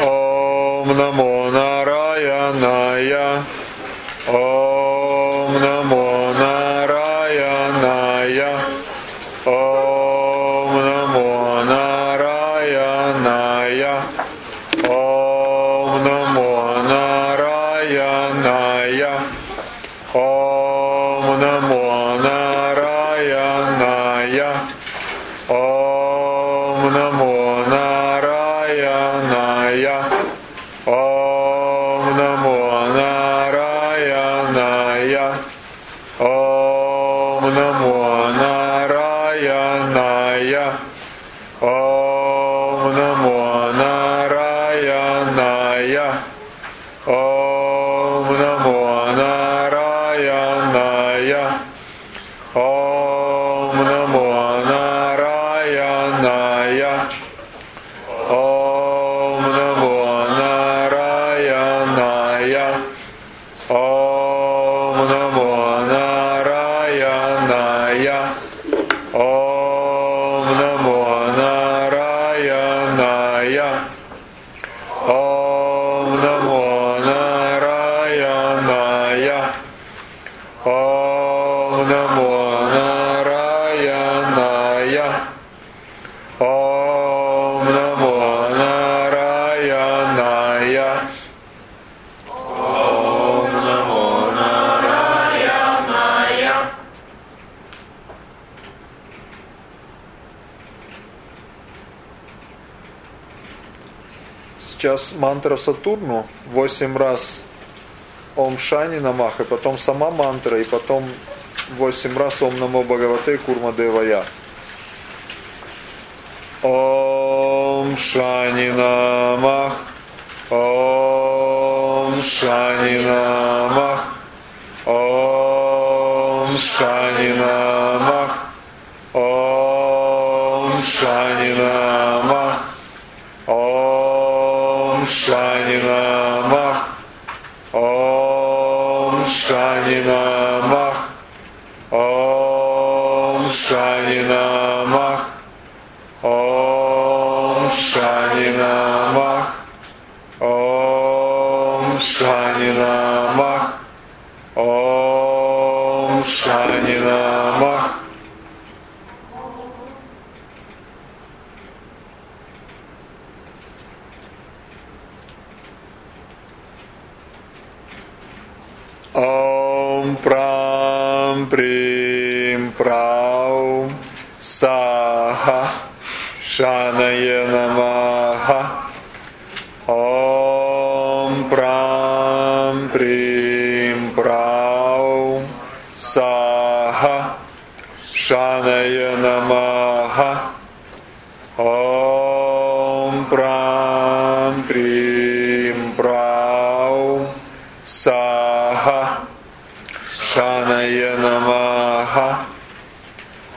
Ом намо нараянная. Ом намо Сейчас мантра Сатурну восемь раз Ом Шани Намах, и потом сама мантра, и потом восемь раз Ом Намо Бхагавате Курма Девая. Ом Шани Намах, Ом Шани Намах, Ом Шани Намах, Ом Шани Намах, Ом Шанина Мах. Ом Шанина Мах. Ом Шанина Мах. Ом Шанина Мах. Ом Шанина Мах. Ом Шанина Мах. Ом прам прим прау саха шаная намаха. Ом прам прим прау саха шаная намаха. Ом прам स्वाहा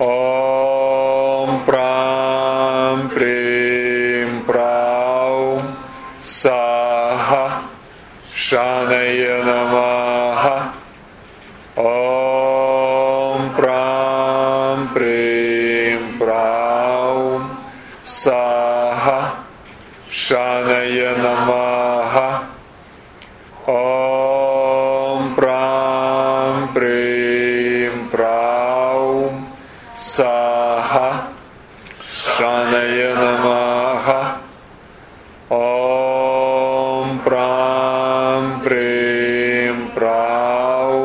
ॐ प्रां प्रीं प्रां। साः शानय नमः। ॐ प्रां प्रीं प्रां। साः शानय नमः। शनय नमः ॐ प्रां प्रें प्रां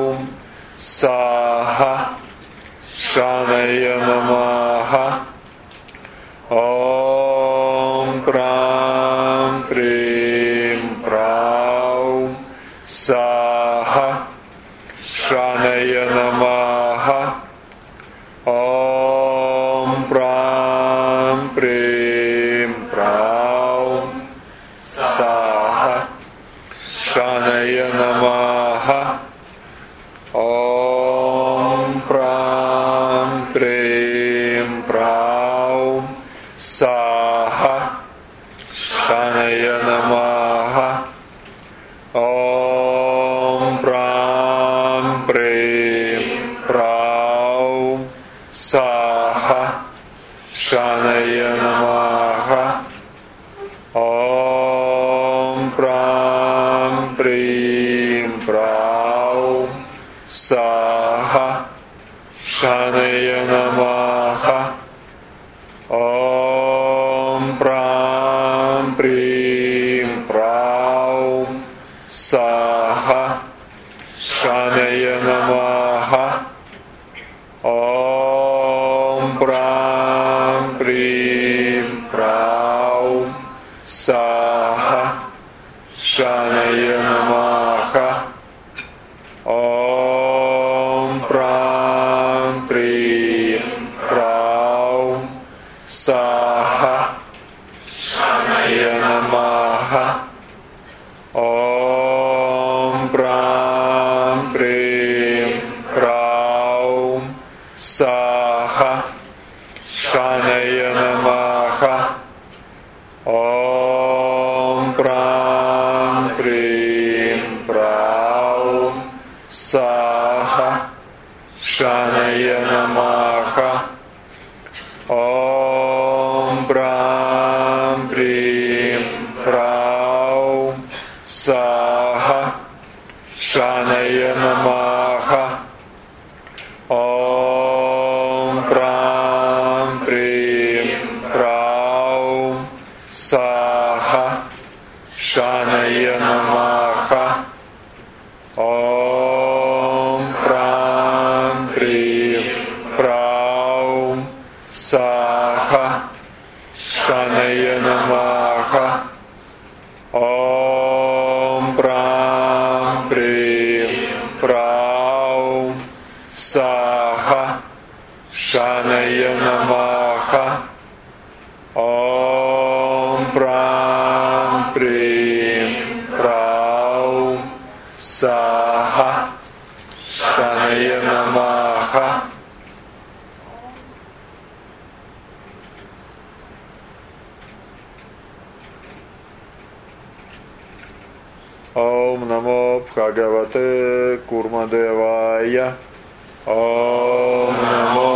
साः शनय नमः ॐ प्रां Ом Брам Прим Праум Саха Шаная Намаха Ом Брам Прим Праум Саха Шаная Намаха Ом नमः। ॐ प्रां प्रीं ी प्राः शनय नमः। ॐ प्रां प्रीं नमा प्रा Шаная Намаха. Ом Прам Прим Прау Саха. Шаная Намаха. Ом Прам Саха Шаная Намаха. Ом Прам При Праум. Саха Шаная Намаха. Ом Прам При Праум. Саха Шаная Saha Shanaya Namaha ओम नमो भगवते कुर्मदेवाय। ओम नमो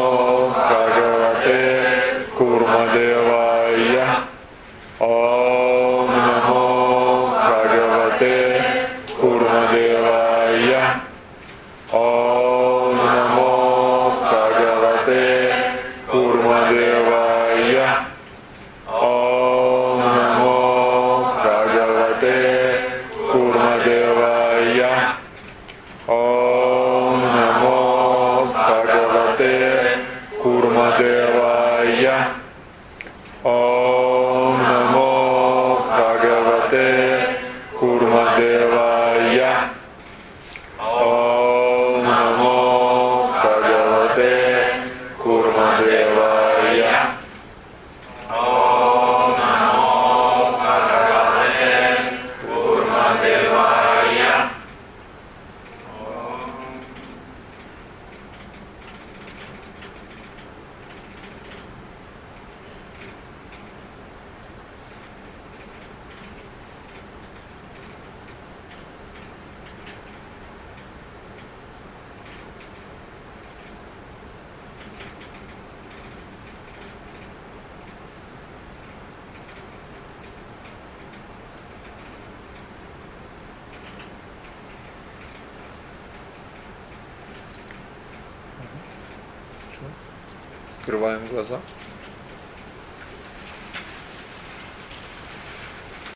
भगवते कुर्मदेव te, curma Открываем глаза.